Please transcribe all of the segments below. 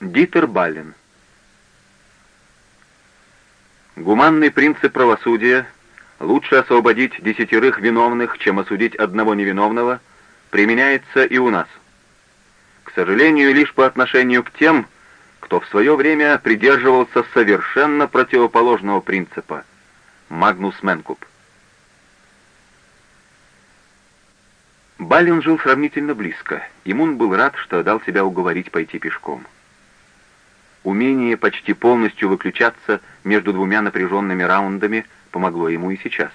Дитер Баллин Гуманный принцип правосудия «лучше освободить десятерых виновных, чем осудить одного невиновного» применяется и у нас. К сожалению, лишь по отношению к тем, кто в свое время придерживался совершенно противоположного принципа – Магнус Менкуп. Балин жил сравнительно близко, и Мун был рад, что дал себя уговорить пойти пешком. Умение почти полностью выключаться между двумя напряженными раундами помогло ему и сейчас.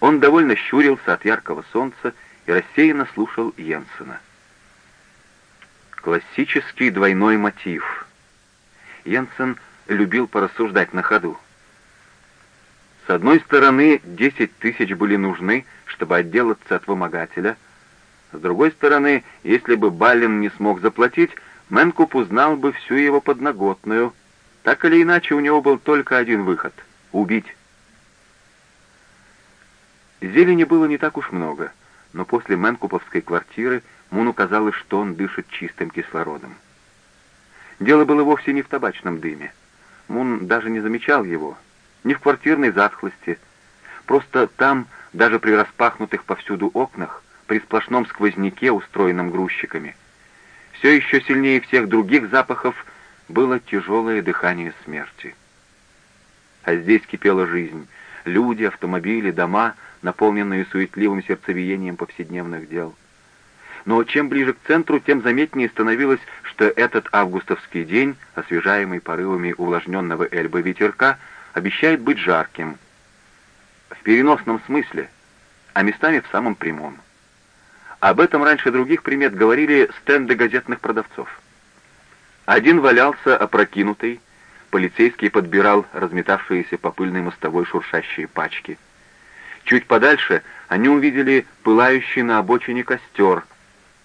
Он довольно щурился от яркого солнца и рассеянно слушал Йенсена. Классический двойной мотив. Йенсен любил порассуждать на ходу. С одной стороны, 10 тысяч были нужны, чтобы отделаться от вымогателя. С другой стороны, если бы Баллин не смог заплатить, Мэнкуп узнал бы всю его подноготную. Так или иначе, у него был только один выход — убить. Зелени было не так уж много, но после Мэнкуповской квартиры Муну казалось, что он дышит чистым кислородом. Дело было вовсе не в табачном дыме. Мун даже не замечал его, не в квартирной затхлости. Просто там, даже при распахнутых повсюду окнах, при сплошном сквозняке, устроенном грузчиками — все еще сильнее всех других запахов было тяжелое дыхание смерти. А здесь кипела жизнь. Люди, автомобили, дома, наполненные суетливым сердцевиением повседневных дел. Но чем ближе к центру, тем заметнее становилось, что этот августовский день, освежаемый порывами увлажненного эльбы ветерка, обещает быть жарким. В переносном смысле, а местами в самом прямом. Об этом раньше других примет говорили стенды газетных продавцов. Один валялся опрокинутый, полицейский подбирал разметавшиеся по пыльной мостовой шуршащие пачки. Чуть подальше они увидели пылающий на обочине костер.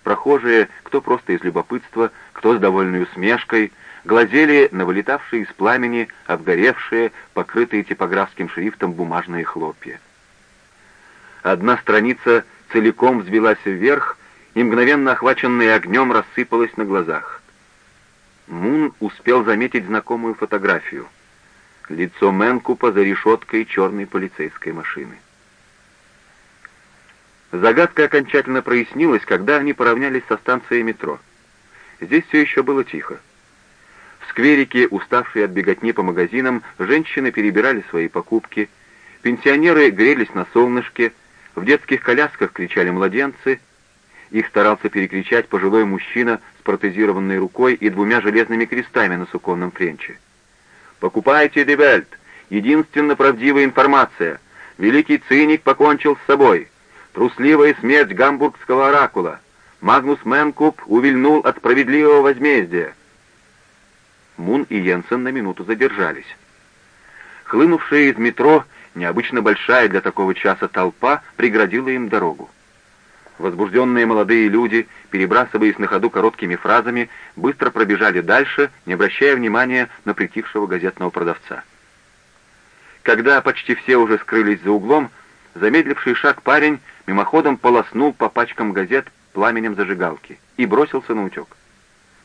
Прохожие, кто просто из любопытства, кто с довольной усмешкой, глазели на вылетавшие из пламени, обгоревшие, покрытые типографским шрифтом бумажные хлопья. Одна страница — целиком взвелась вверх и, мгновенно охваченная огнем, рассыпалась на глазах. Мун успел заметить знакомую фотографию. Лицо Мэнкупа за решеткой черной полицейской машины. Загадка окончательно прояснилась, когда они поравнялись со станцией метро. Здесь все еще было тихо. В скверике, уставшие от беготни по магазинам, женщины перебирали свои покупки, пенсионеры грелись на солнышке, в детских колясках кричали младенцы. Их старался перекричать пожилой мужчина с протезированной рукой и двумя железными крестами на суконном френче. «Покупайте Ди Вельт! Единственно правдивая информация! Великий циник покончил с собой! Трусливая смерть гамбургского оракула! Магнус Менкуп увильнул от справедливого возмездия!» Мун и Йенсен на минуту задержались. Хлынувшие из метро Необычно большая для такого часа толпа преградила им дорогу. Возбужденные молодые люди, перебрасываясь на ходу короткими фразами, быстро пробежали дальше, не обращая внимания на притихшего газетного продавца. Когда почти все уже скрылись за углом, замедливший шаг парень мимоходом полоснул по пачкам газет пламенем зажигалки и бросился на утек.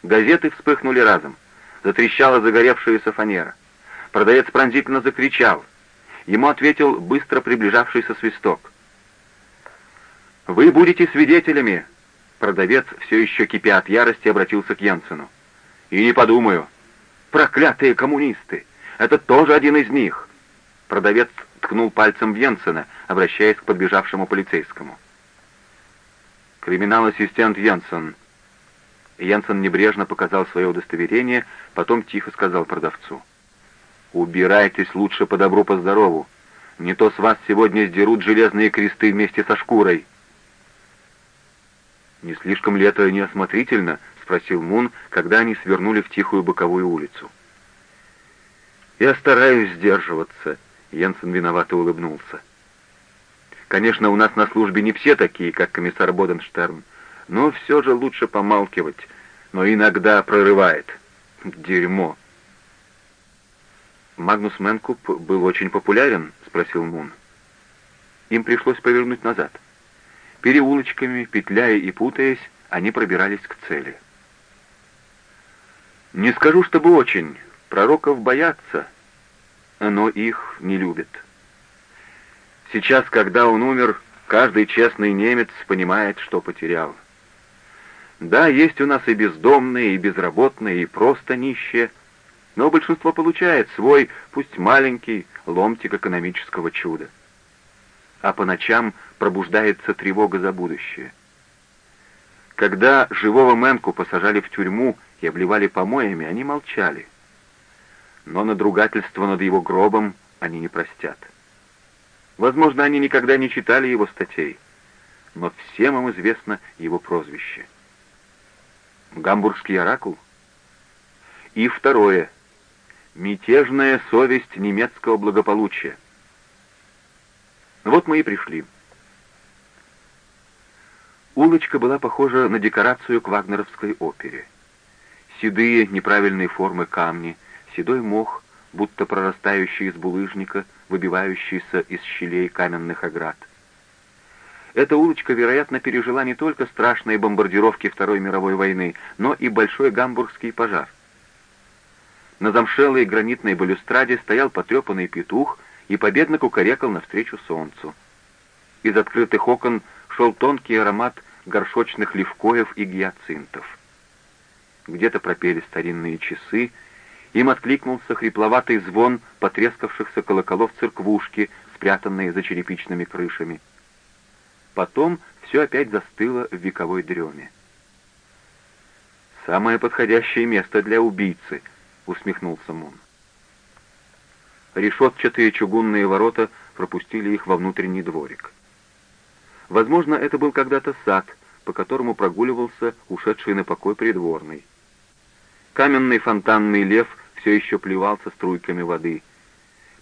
Газеты вспыхнули разом. Затрещала загоревшаяся фанера. Продавец пронзительно закричал — Ему ответил быстро приближавшийся свисток. «Вы будете свидетелями!» Продавец, все еще кипя от ярости, обратился к Янсену. «И не подумаю. Проклятые коммунисты! Это тоже один из них!» Продавец ткнул пальцем в Янсена, обращаясь к подбежавшему полицейскому. «Криминал-ассистент Янсен». Янсен небрежно показал свое удостоверение, потом тихо сказал продавцу. «Убирайтесь лучше по добру, по здорову. Не то с вас сегодня сдерут железные кресты вместе со шкурой». «Не слишком ли это неосмотрительно?» — спросил Мун, когда они свернули в тихую боковую улицу. «Я стараюсь сдерживаться», — Йенсен виновато улыбнулся. «Конечно, у нас на службе не все такие, как комиссар Боденштерн, но все же лучше помалкивать, но иногда прорывает. Дерьмо!» «Магнус Мэнкуп был очень популярен?» — спросил Мун. Им пришлось повернуть назад. Переулочками, петляя и путаясь, они пробирались к цели. Не скажу, чтобы очень. Пророков боятся, но их не любят. Сейчас, когда он умер, каждый честный немец понимает, что потерял. Да, есть у нас и бездомные, и безработные, и просто нищие, но большинство получает свой, пусть маленький, ломтик экономического чуда. А по ночам пробуждается тревога за будущее. Когда живого Мэнку посажали в тюрьму и обливали помоями, они молчали. Но надругательство над его гробом они не простят. Возможно, они никогда не читали его статей, но всем им известно его прозвище. Гамбургский оракул. И второе. Мятежная совесть немецкого благополучия. Вот мы и пришли. Улочка была похожа на декорацию к вагнеровской опере. Седые неправильные формы камни, седой мох, будто прорастающий из булыжника, выбивающийся из щелей каменных оград. Эта улочка, вероятно, пережила не только страшные бомбардировки Второй мировой войны, но и большой гамбургский пожар. На замшелой гранитной балюстраде стоял потрепанный петух и победно кукарекал навстречу солнцу. Из открытых окон шел тонкий аромат горшочных левкоев и гиацинтов. Где-то пропели старинные часы, им откликнулся хрипловатый звон потрескавшихся колоколов церквушки, спрятанные за черепичными крышами. Потом все опять застыло в вековой дреме. «Самое подходящее место для убийцы», — усмехнулся Мун. Решетчатые чугунные ворота пропустили их во внутренний дворик. Возможно, это был когда-то сад, по которому прогуливался ушедший на покой придворный. Каменный фонтанный лев все еще плевался струйками воды.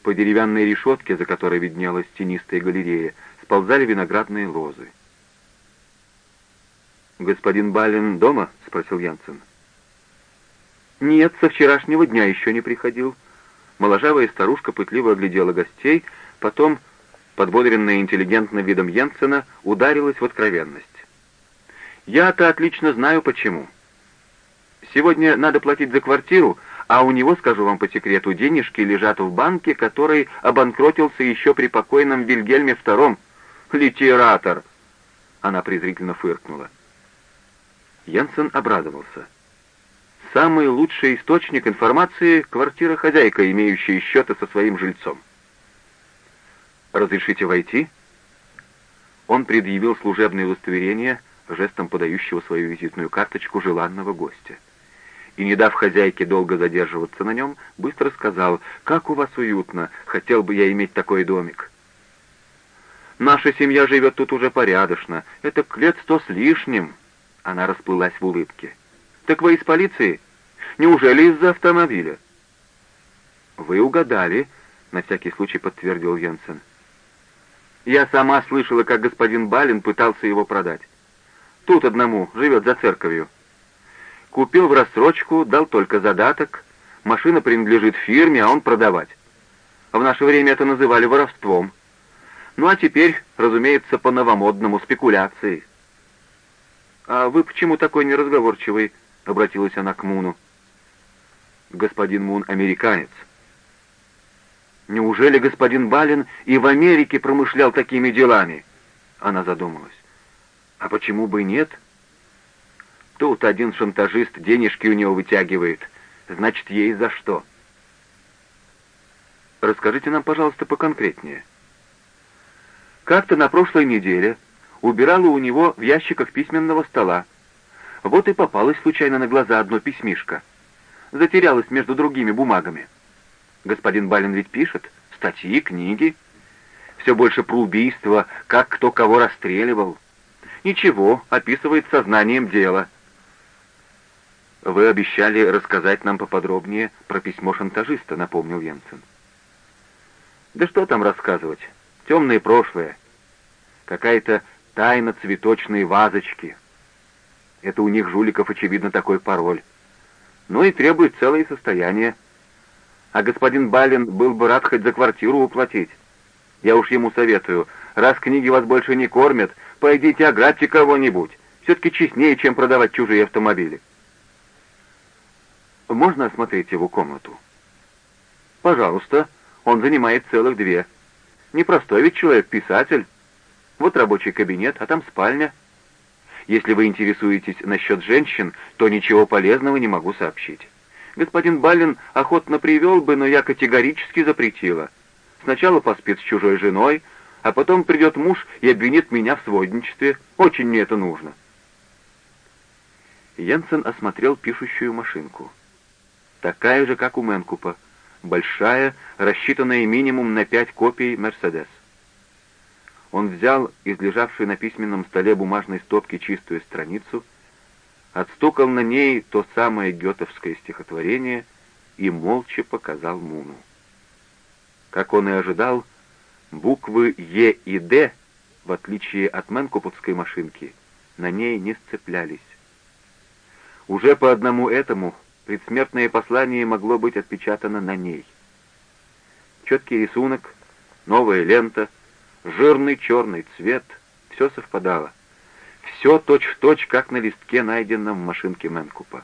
По деревянной решетке, за которой виднелась тенистая галерея, сползали виноградные лозы. «Господин Балин дома?» — спросил Янсен. «Нет, со вчерашнего дня еще не приходил». Моложавая старушка пытливо оглядела гостей, потом подбодренная интеллигентным видом Йенсена, ударилась в откровенность. «Я-то отлично знаю, почему. Сегодня надо платить за квартиру, а у него, скажу вам по секрету, денежки лежат в банке, который обанкротился еще при покойном Вильгельме II. Литератор!» Она презрительно фыркнула. Йенсен обрадовался. «Самый лучший источник информации — квартира-хозяйка, имеющая счеты со своим жильцом». «Разрешите войти?» Он предъявил служебное удостоверение, жестом подающего свою визитную карточку желанного гостя. И, не дав хозяйке долго задерживаться на нем, быстро сказал, «Как у вас уютно, хотел бы я иметь такой домик». «Наша семья живет тут уже порядочно, это к лет сто с лишним», — она расплылась в улыбке. «Так вы из полиции? Неужели из-за автомобиля?» «Вы угадали», — на всякий случай подтвердил Йенсен. Я сама слышала, как господин Балин пытался его продать. Тут одному, живет за церковью. Купил в рассрочку, дал только задаток. Машина принадлежит фирме, а он продавать. В наше время это называли воровством. Ну а теперь, разумеется, по-новомодному, спекуляцией. «А вы почему такой неразговорчивый?» — обратилась она к Муну. «Господин Мун американец», Неужели господин Балин и в Америке промышлял такими делами? Она задумалась. А почему бы и нет? Тут один шантажист денежки у него вытягивает. Значит, ей за что. Расскажите нам, пожалуйста, поконкретнее. Как-то на прошлой неделе убирала у него в ящиках письменного стола. Вот и попалась случайно на глаза одно письмишко. Затерялась между другими бумагами. Господин Балин ведь пишет статьи, книги. Все больше про убийство, как кто кого расстреливал. Ничего, описывает сознанием дела. «Вы обещали рассказать нам поподробнее про письмо шантажиста», — напомнил Йенсен. «Да что там рассказывать? Темное прошлое. Какая-то тайна цветочной вазочки. Это у них, жуликов, очевидно, такой пароль. Ну и требует целое состояние а господин Балин был бы рад хоть за квартиру уплатить. Я уж ему советую, раз книги вас больше не кормят, пойдите ограбьте кого-нибудь. Все-таки честнее, чем продавать чужие автомобили. Можно осмотреть его комнату?» «Пожалуйста, он занимает целых две. Непростой ведь человек, писатель. Вот рабочий кабинет, а там спальня. Если вы интересуетесь насчет женщин, то ничего полезного не могу сообщить. Господин Баллин охотно привел бы, но я категорически запретила. Сначала поспит с чужой женой, а потом придет муж и обвинит меня в сводничестве. Очень мне это нужно. Йенсен осмотрел пишущую машинку. Такая же, как у Менкупа. Большая, рассчитанная минимум на пять копий «Мерседес». Он взял из лежавшей на письменном столе бумажной стопки чистую страницу, отстукал на ней то самое гетовское стихотворение и молча показал Муну. Как он и ожидал, буквы «Е» и «Д», в отличие от Менкупутской машинки, на ней не сцеплялись. Уже по одному этому предсмертное послание могло быть отпечатано на ней. Четкий рисунок, новая лента, жирный черный цвет — все совпадало. Все точь-в-точь, как на листке, найденном в машинке Менкупа.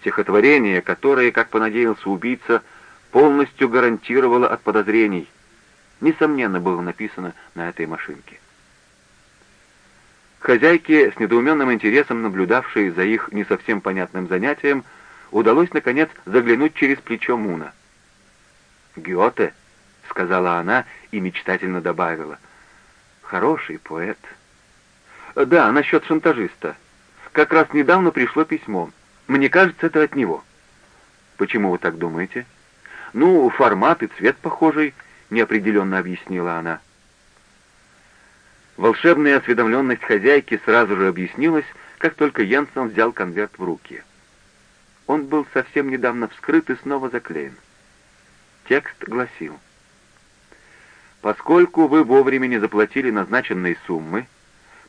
Стихотворение, которое, как понадеялся убийца, полностью гарантировало от подозрений, несомненно, было написано на этой машинке. Хозяйке, с недоуменным интересом наблюдавшей за их не совсем понятным занятием, удалось, наконец, заглянуть через плечо Муна. «Гёте», — сказала она и мечтательно добавила, — «хороший поэт». «Да, насчет шантажиста. Как раз недавно пришло письмо. Мне кажется, это от него». «Почему вы так думаете?» «Ну, формат и цвет похожий», — неопределенно объяснила она. Волшебная осведомленность хозяйки сразу же объяснилась, как только Янсен взял конверт в руки. Он был совсем недавно вскрыт и снова заклеен. Текст гласил. «Поскольку вы вовремя не заплатили назначенные суммы,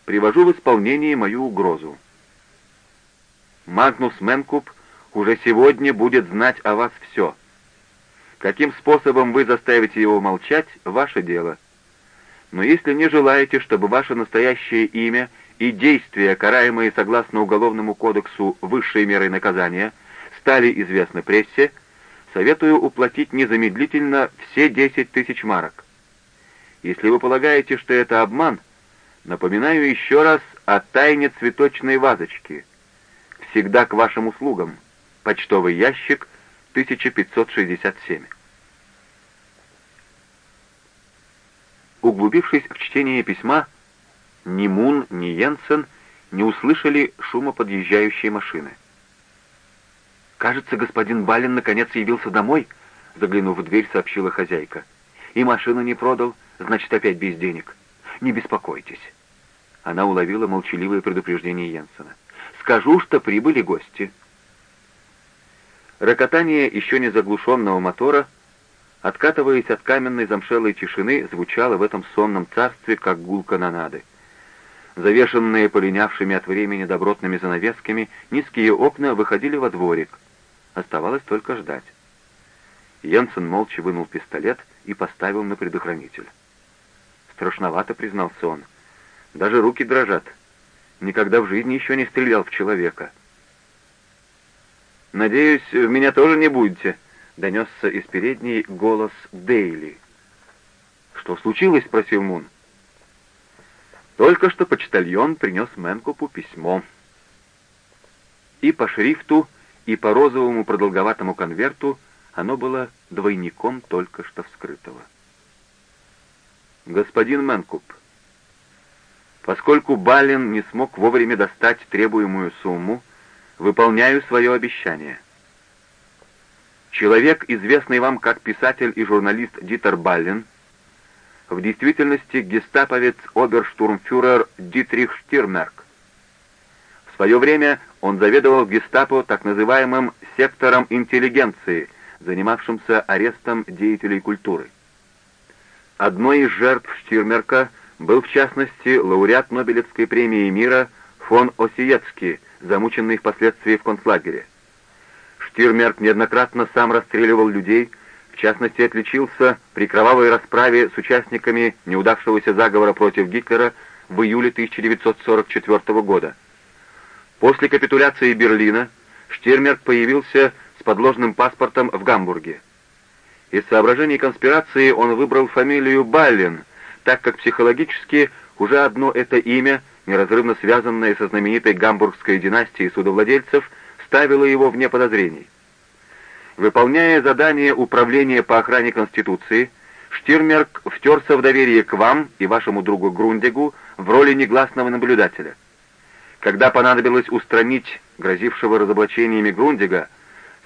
привожу в исполнение мою угрозу. Магнус Менкуб уже сегодня будет знать о вас все. Каким способом вы заставите его молчать — ваше дело. Но если не желаете, чтобы ваше настоящее имя и действия, караемые согласно Уголовному кодексу высшей мерой наказания, стали известны прессе, советую уплатить незамедлительно все 10 тысяч марок. Если вы полагаете, что это обман, напоминаю еще раз о тайне цветочной вазочки. Всегда к вашим услугам. Почтовый ящик 1567. Углубившись в чтение письма, ни Мун, ни Йенсен не услышали шума подъезжающей машины. «Кажется, господин Балин наконец явился домой», — заглянув в дверь, сообщила хозяйка. «И машину не продал, значит, опять без денег. Не беспокойтесь». Она уловила молчаливое предупреждение Йенсена. «Скажу, что прибыли гости». Рокотание еще не заглушенного мотора, откатываясь от каменной замшелой тишины, звучало в этом сонном царстве, как гул канонады. Завешенные полинявшими от времени добротными занавесками, низкие окна выходили во дворик. Оставалось только ждать. Йенсен молча вынул пистолет и поставил на предохранитель. «Страшновато», — признался он. «Даже руки дрожат. Никогда в жизни еще не стрелял в человека». «Надеюсь, меня тоже не будете», — донесся из передней голос Дейли. «Что случилось?» — спросил Мун. Только что почтальон принес Мэнкопу письмо. И по шрифту, и по розовому продолговатому конверту оно было двойником только что вскрытого. «Господин Мэнкуп, поскольку Балин не смог вовремя достать требуемую сумму, выполняю свое обещание. Человек, известный вам как писатель и журналист Дитер Баллин, в действительности гестаповец оберштурмфюрер Дитрих Штирмерк. В свое время он заведовал гестапо так называемым сектором интеллигенции, занимавшимся арестом деятелей культуры. Одной из жертв Штирмерка был, в частности, лауреат Нобелевской премии мира фон Осиецкий, замученный впоследствии в концлагере. Штирмерк неоднократно сам расстреливал людей, в частности, отличился при кровавой расправе с участниками неудавшегося заговора против Гитлера в июле 1944 года. После капитуляции Берлина Штирмерк появился с подложным паспортом в Гамбурге. Из соображений конспирации он выбрал фамилию Баллин, так как психологически уже одно это имя, неразрывно связанное со знаменитой гамбургской династией судовладельцев, ставило его вне подозрений. Выполняя задание Управления по охране Конституции, Штирмерк втерся в доверие к вам и вашему другу Грундегу в роли негласного наблюдателя. Когда понадобилось устранить грозившего разоблачениями Грундига,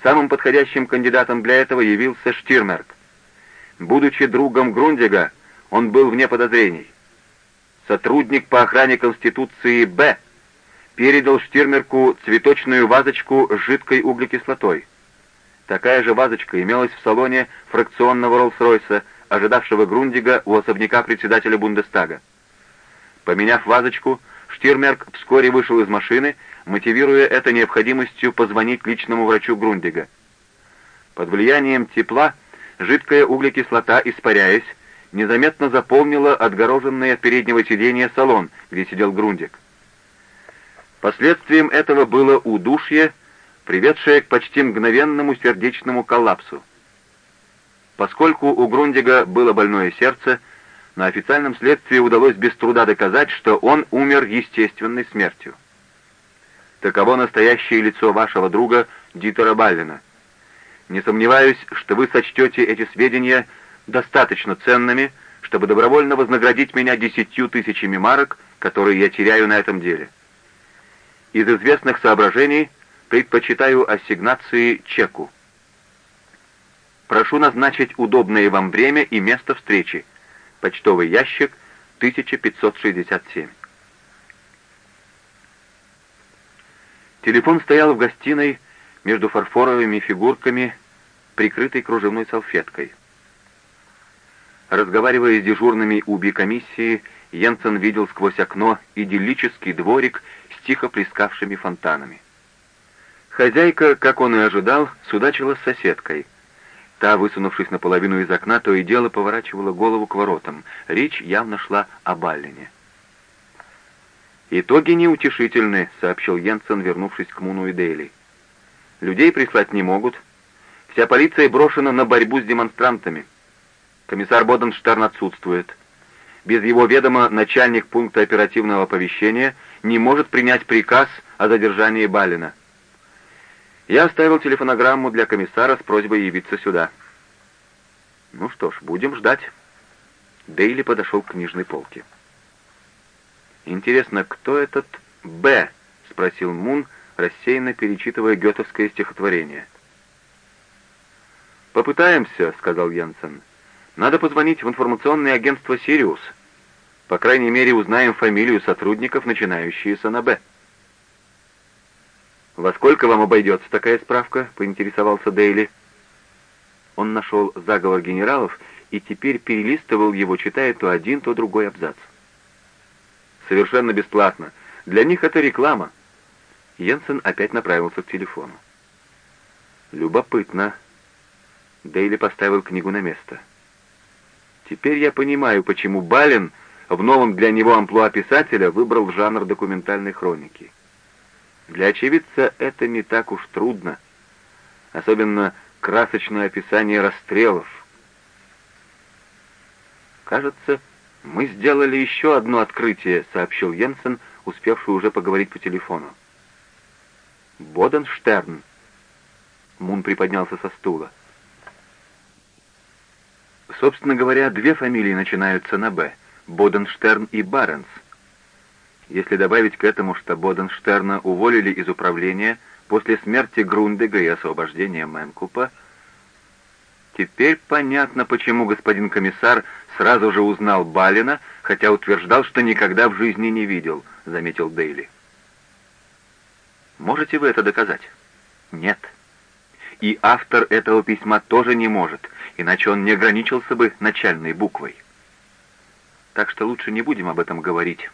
самым подходящим кандидатом для этого явился Штирмерк. Будучи другом Грундига, он был вне подозрений. Сотрудник по охране Конституции Б передал Штирмерку цветочную вазочку с жидкой углекислотой. Такая же вазочка имелась в салоне фракционного Роллс-Ройса, ожидавшего Грундига у особняка председателя Бундестага. Поменяв вазочку, Штирмерк вскоре вышел из машины, мотивируя это необходимостью позвонить личному врачу Грундига. Под влиянием тепла жидкая углекислота, испаряясь, незаметно заполнила отгороженный от переднего сиденья салон, где сидел Грундик. Последствием этого было удушье, приведшее к почти мгновенному сердечному коллапсу. Поскольку у Грундига было больное сердце, на официальном следствии удалось без труда доказать, что он умер естественной смертью. Таково настоящее лицо вашего друга Дитера Баллина. Не сомневаюсь, что вы сочтете эти сведения достаточно ценными, чтобы добровольно вознаградить меня десятью тысячами марок, которые я теряю на этом деле. Из известных соображений предпочитаю ассигнации чеку. Прошу назначить удобное вам время и место встречи. Почтовый ящик 1567. Телефон стоял в гостиной между фарфоровыми фигурками, прикрытой кружевной салфеткой. Разговаривая с дежурными уби комиссии, Йенсен видел сквозь окно идиллический дворик с тихо плескавшими фонтанами. Хозяйка, как он и ожидал, судачила с соседкой. Та, высунувшись наполовину из окна, то и дело поворачивала голову к воротам. Речь явно шла о Баллине. «Итоги неутешительны», — сообщил Йенсен, вернувшись к Муну и Дейли. «Людей прислать не могут. Вся полиция брошена на борьбу с демонстрантами. Комиссар Боденштерн отсутствует. Без его ведома начальник пункта оперативного оповещения не может принять приказ о задержании Балина. Я оставил телефонограмму для комиссара с просьбой явиться сюда. Ну что ж, будем ждать. Дейли подошел к книжной полке. «Интересно, кто этот Б?» — спросил Мун, рассеянно перечитывая гетовское стихотворение. «Попытаемся», — сказал Янсен. Надо позвонить в информационное агентство «Сириус». По крайней мере, узнаем фамилию сотрудников, начинающиеся на «Б». «Во сколько вам обойдется такая справка?» — поинтересовался Дейли. Он нашел заговор генералов и теперь перелистывал его, читая то один, то другой абзац. «Совершенно бесплатно. Для них это реклама». Йенсен опять направился к телефону. «Любопытно». Дейли поставил книгу на место. Теперь я понимаю, почему Балин в новом для него амплуа писателя выбрал жанр документальной хроники. Для очевидца это не так уж трудно, особенно красочное описание расстрелов. «Кажется, мы сделали еще одно открытие», — сообщил Йенсен, успевший уже поговорить по телефону. «Боденштерн». Мун приподнялся со стула. Собственно говоря, две фамилии начинаются на «Б» — Боденштерн и Баренс. Если добавить к этому, что Боденштерна уволили из управления после смерти Грундега и освобождения Мэнкупа, теперь понятно, почему господин комиссар сразу же узнал Балина, хотя утверждал, что никогда в жизни не видел, — заметил Дейли. Можете вы это доказать? Нет. И автор этого письма тоже не может, иначе он не ограничился бы начальной буквой. Так что лучше не будем об этом говорить.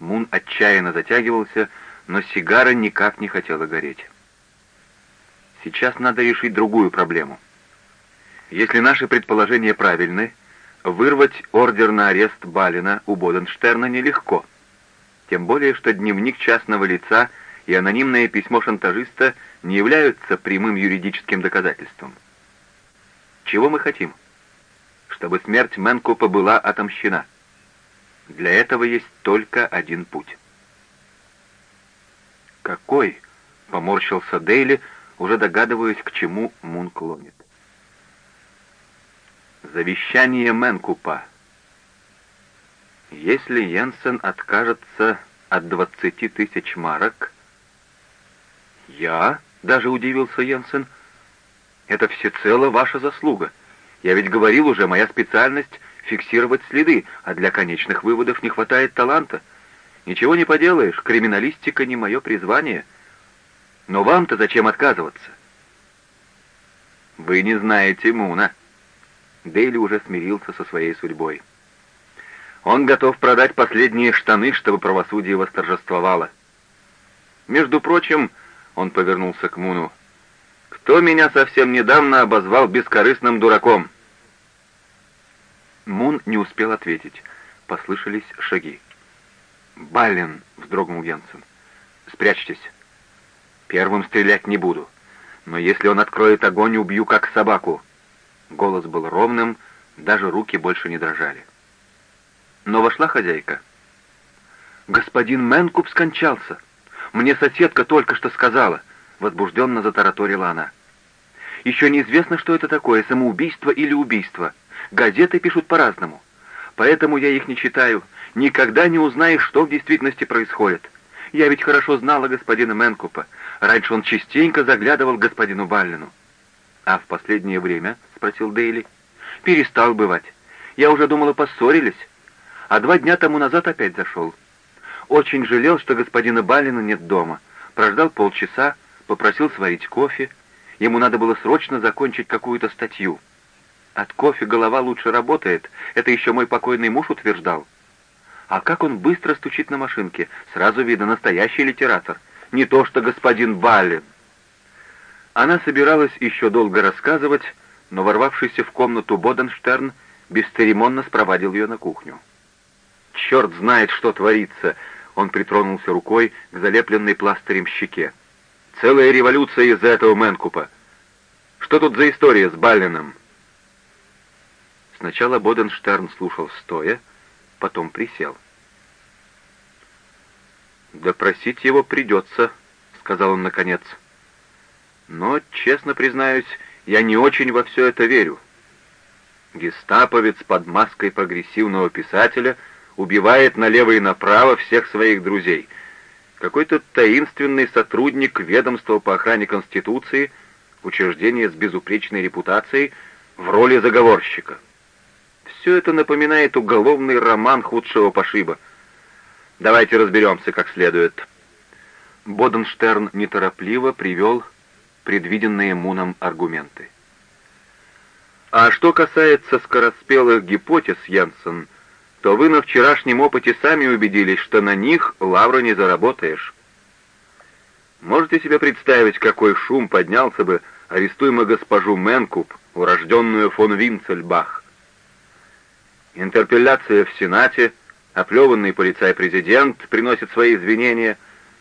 Мун отчаянно затягивался, но сигара никак не хотела гореть. Сейчас надо решить другую проблему. Если наши предположения правильны, вырвать ордер на арест Балина у Боденштерна нелегко. Тем более, что дневник частного лица и анонимное письмо шантажиста не являются прямым юридическим доказательством. Чего мы хотим? Чтобы смерть Мэнкупа была отомщена. Для этого есть только один путь. «Какой?» — поморщился Дейли, уже догадываясь, к чему Мун клонит. «Завещание Мэнкупа. Если Йенсен откажется от двадцати тысяч марок...» «Я?» — даже удивился Йенсен. «Это всецело ваша заслуга. Я ведь говорил уже, моя специальность — фиксировать следы, а для конечных выводов не хватает таланта. Ничего не поделаешь, криминалистика не мое призвание. Но вам-то зачем отказываться?» «Вы не знаете Муна». Дейли уже смирился со своей судьбой. Он готов продать последние штаны, чтобы правосудие восторжествовало. Между прочим, он повернулся к Муну. «Кто меня совсем недавно обозвал бескорыстным дураком?» Мун не успел ответить. Послышались шаги. «Баллин!» — вздрогнул Янсен. «Спрячьтесь. Первым стрелять не буду. Но если он откроет огонь, убью как собаку». Голос был ровным, даже руки больше не дрожали. Но вошла хозяйка. «Господин Мэнкуп скончался!» Мне соседка только что сказала», — возбужденно затараторила она. «Еще неизвестно, что это такое, самоубийство или убийство. Газеты пишут по-разному. Поэтому я их не читаю. Никогда не узнаешь, что в действительности происходит. Я ведь хорошо знала господина Менкупа. Раньше он частенько заглядывал к господину Баллину». «А в последнее время?» — спросил Дейли. «Перестал бывать. Я уже думала, поссорились. А два дня тому назад опять зашел. Очень жалел, что господина Балина нет дома. Прождал полчаса, попросил сварить кофе. Ему надо было срочно закончить какую-то статью. От кофе голова лучше работает, это еще мой покойный муж утверждал. А как он быстро стучит на машинке, сразу видно настоящий литератор. Не то что господин Балин. Она собиралась еще долго рассказывать, но ворвавшийся в комнату Боденштерн бесцеремонно спровадил ее на кухню. «Черт знает, что творится!» Он притронулся рукой к залепленной пластырем щеке. «Целая революция из-за этого Мэнкупа. Что тут за история с Баллином?» Сначала Боденштерн слушал стоя, потом присел. «Допросить его придется», — сказал он наконец. «Но, честно признаюсь, я не очень во все это верю. Гестаповец под маской прогрессивного писателя — убивает налево и направо всех своих друзей. Какой-то таинственный сотрудник ведомства по охране Конституции, учреждение с безупречной репутацией, в роли заговорщика. Все это напоминает уголовный роман худшего пошиба. Давайте разберемся как следует. Боденштерн неторопливо привел предвиденные Муном аргументы. А что касается скороспелых гипотез, Янсен, то вы на вчерашнем опыте сами убедились, что на них лавру не заработаешь. Можете себе представить, какой шум поднялся бы, арестуемый госпожу Менкуп, урожденную фон Винцельбах? Интерпелляция в Сенате, оплеванный полицай-президент приносит свои извинения,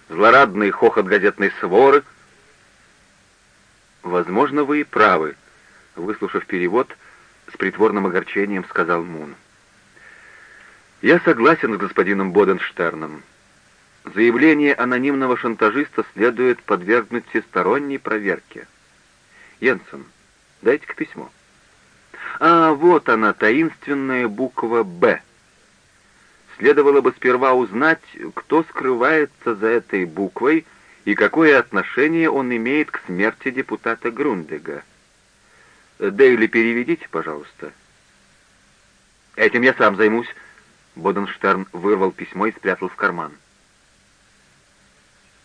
злорадный хохот газетной своры. «Возможно, вы и правы», — выслушав перевод, с притворным огорчением сказал Мун. Я согласен с господином Боденштерном. Заявление анонимного шантажиста следует подвергнуть всесторонней проверке. Йенсен, дайте-ка письмо. А, вот она, таинственная буква «Б». Следовало бы сперва узнать, кто скрывается за этой буквой и какое отношение он имеет к смерти депутата Грундега. Дейли, переведите, пожалуйста. Этим я сам займусь, Боденштерн вырвал письмо и спрятал в карман.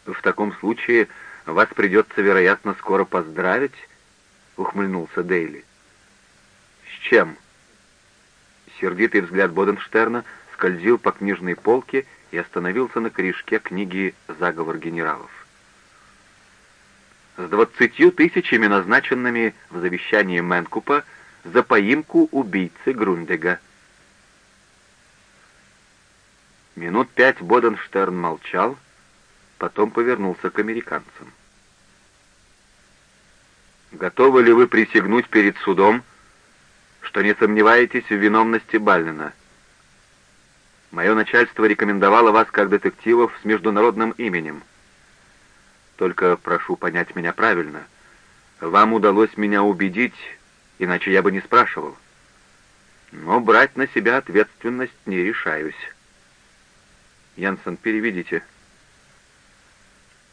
«В таком случае вас придется, вероятно, скоро поздравить», — ухмыльнулся Дейли. «С чем?» Сердитый взгляд Боденштерна скользил по книжной полке и остановился на корешке книги «Заговор генералов». С двадцатью тысячами, назначенными в завещании Мэнкупа за поимку убийцы Грундега. Минут пять Боденштерн молчал, потом повернулся к американцам. «Готовы ли вы присягнуть перед судом, что не сомневаетесь в виновности Баллина?» Мое начальство рекомендовало вас как детективов с международным именем. Только прошу понять меня правильно. Вам удалось меня убедить, иначе я бы не спрашивал. Но брать на себя ответственность не решаюсь. Янсен, переведите.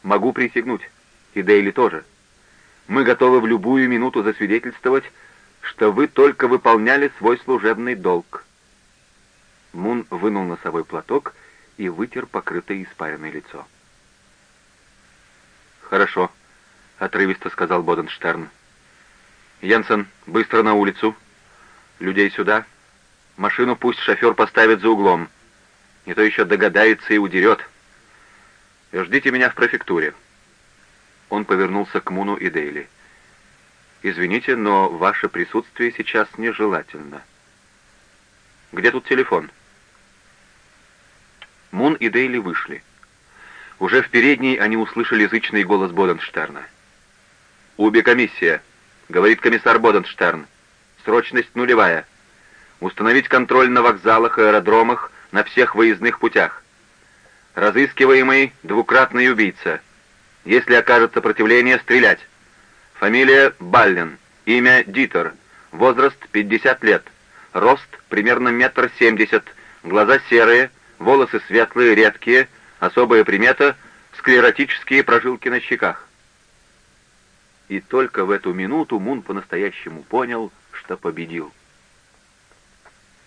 Могу присягнуть. И Дейли тоже. Мы готовы в любую минуту засвидетельствовать, что вы только выполняли свой служебный долг. Мун вынул носовой платок и вытер покрытое испаренное лицо. «Хорошо», — отрывисто сказал Боденштерн. «Янсен, быстро на улицу. Людей сюда. Машину пусть шофер поставит за углом. Не то еще догадается и удерет. Ждите меня в префектуре». Он повернулся к Муну и Дейли. «Извините, но ваше присутствие сейчас нежелательно». «Где тут телефон?» Мун и Дейли вышли. Уже в передней они услышали язычный голос Боденштерна. «Уби-комиссия», — говорит комиссар Боденштерн. «Срочность нулевая. Установить контроль на вокзалах и аэродромах на всех выездных путях. Разыскиваемый двукратный убийца. Если окажет сопротивление, стрелять. Фамилия Баллин. Имя Дитер. Возраст 50 лет. Рост примерно метр семьдесят. Глаза серые, волосы светлые, редкие, особая примета — склеротические прожилки на щеках. И только в эту минуту Мун по-настоящему понял, что победил.